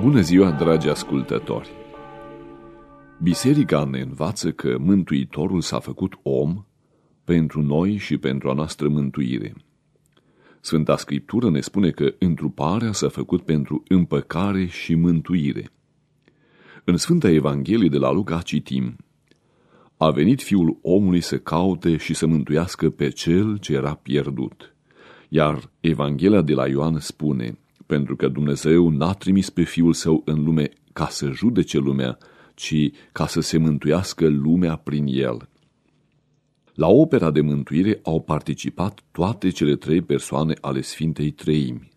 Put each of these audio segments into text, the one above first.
Bună ziua, dragi ascultători! Biserica ne învață că Mântuitorul s-a făcut om pentru noi și pentru a noastră mântuire. Sfânta Scriptură ne spune că întruparea s-a făcut pentru împăcare și mântuire. În Sfânta Evanghelie de la Luca citim – a venit Fiul omului să caute și să mântuiască pe cel ce era pierdut. Iar Evanghelia de la Ioan spune pentru că Dumnezeu n-a trimis pe Fiul Său în lume ca să judece lumea, ci ca să se mântuiască lumea prin El. La opera de mântuire au participat toate cele trei persoane ale Sfintei Treimi.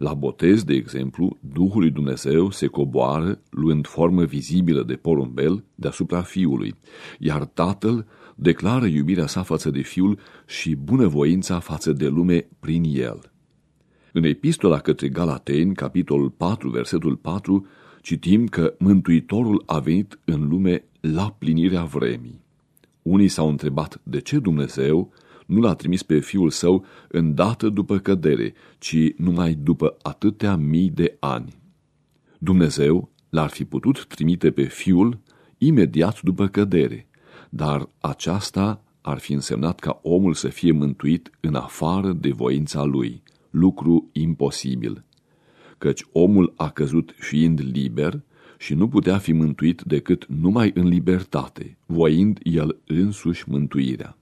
La botez, de exemplu, Duhul lui Dumnezeu se coboară luând formă vizibilă de porumbel deasupra Fiului, iar Tatăl declară iubirea sa față de Fiul și bunăvoința față de lume prin El. În epistola către Galateni, capitolul 4, versetul 4, citim că Mântuitorul a venit în lume la plinirea vremii. Unii s-au întrebat de ce Dumnezeu nu l-a trimis pe Fiul Său îndată după cădere, ci numai după atâtea mii de ani. Dumnezeu l-ar fi putut trimite pe Fiul imediat după cădere, dar aceasta ar fi însemnat ca omul să fie mântuit în afară de voința lui, lucru imposibil, căci omul a căzut fiind liber și nu putea fi mântuit decât numai în libertate, voind el însuși mântuirea.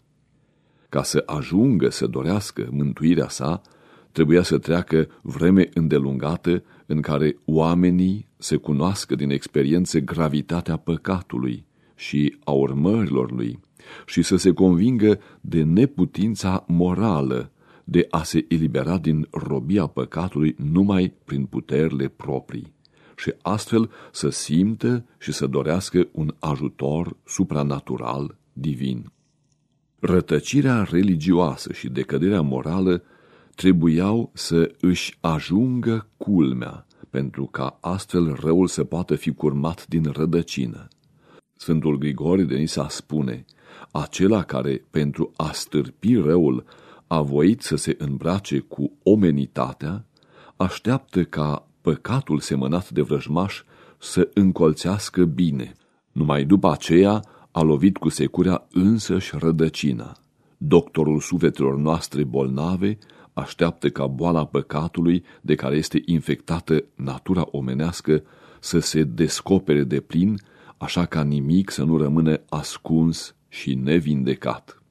Ca să ajungă să dorească mântuirea sa, trebuia să treacă vreme îndelungată în care oamenii se cunoască din experiențe gravitatea păcatului și a urmărilor lui și să se convingă de neputința morală de a se elibera din robia păcatului numai prin puterile proprii și astfel să simtă și să dorească un ajutor supranatural divin. Rătăcirea religioasă și decăderea morală trebuiau să își ajungă culmea, pentru ca astfel răul să poată fi curmat din rădăcină. Sfântul Grigori de Nisa spune, acela care, pentru a stârpi răul, a voit să se îmbrace cu omenitatea, așteaptă ca păcatul semănat de vrăjmaș să încolțească bine. Numai după aceea a lovit cu securea însăși rădăcina. Doctorul sufletelor noastre bolnave așteaptă ca boala păcatului de care este infectată natura omenească să se descopere de plin, așa ca nimic să nu rămână ascuns și nevindecat.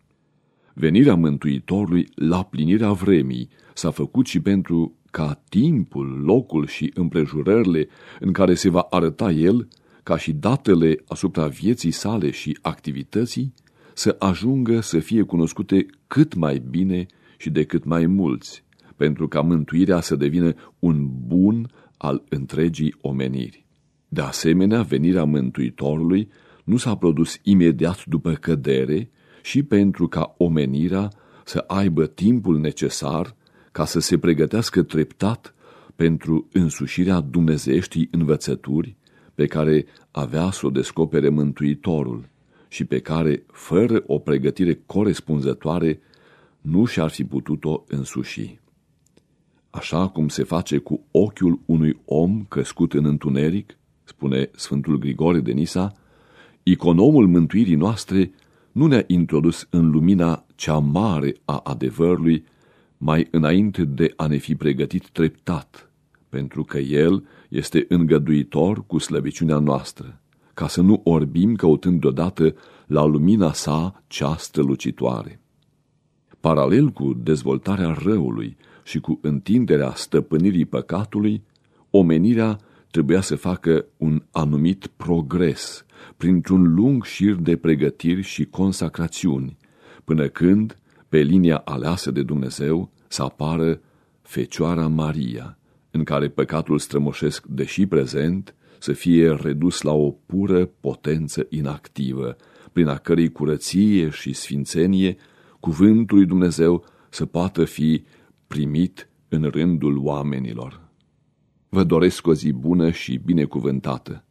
Venirea Mântuitorului la plinirea vremii s-a făcut și pentru ca timpul, locul și împrejurările în care se va arăta el, ca și datele asupra vieții sale și activității, să ajungă să fie cunoscute cât mai bine și de cât mai mulți, pentru ca mântuirea să devină un bun al întregii omeniri. De asemenea, venirea Mântuitorului nu s-a produs imediat după cădere, și pentru ca omenirea să aibă timpul necesar ca să se pregătească treptat pentru însușirea dumnezeieștii învățături pe care avea să o descopere Mântuitorul și pe care, fără o pregătire corespunzătoare, nu și-ar fi putut-o însuși. Așa cum se face cu ochiul unui om crescut în întuneric, spune Sfântul Grigore de Nisa, iconomul mântuirii noastre nu ne-a introdus în lumina cea mare a adevărului mai înainte de a ne fi pregătit treptat, pentru că El este îngăduitor cu slăbiciunea noastră, ca să nu orbim căutând deodată la lumina sa cea strălucitoare. Paralel cu dezvoltarea răului și cu întinderea stăpânirii păcatului, omenirea trebuia să facă un anumit progres printr-un lung șir de pregătiri și consacrațiuni, până când, pe linia aleasă de Dumnezeu, să apară Fecioara Maria, în care păcatul strămoșesc, deși prezent, să fie redus la o pură potență inactivă, prin a cărei curăție și sfințenie cuvântul lui Dumnezeu să poată fi primit în rândul oamenilor. Vă doresc o zi bună și binecuvântată